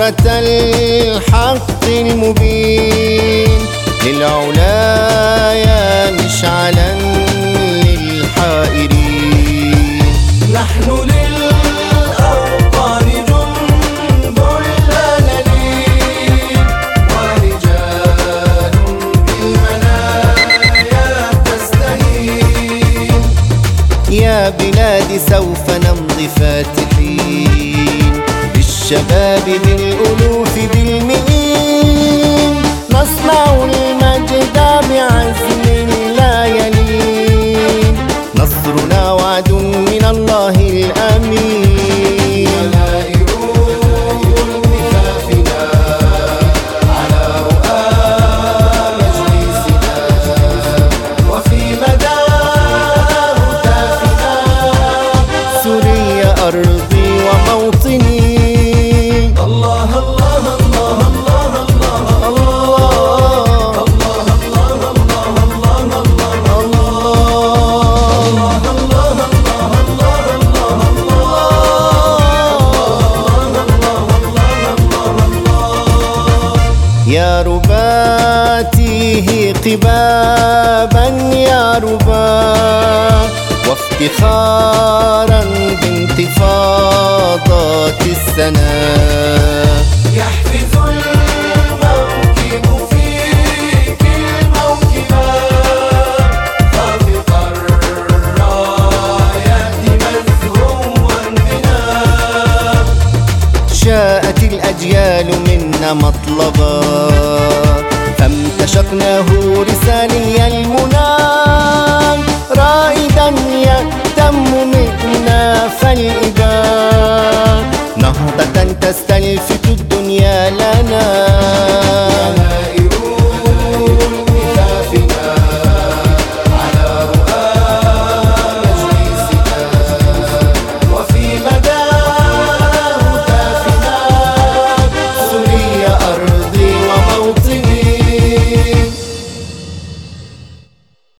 نصرة الحق المبين. للعلايا مشعلا للحائرين. نحن للأوطان جند لا نلين ورجال بالمنايا تستهين. يا بلادي سوف نمضي فاتحين. للشباب بالألوف بالمئين يا رباتيه قبابا يا ربا وافتخارا بانتفاضات السنة الأجيال منا مطلبا. فامتشقناه رسالي المنى.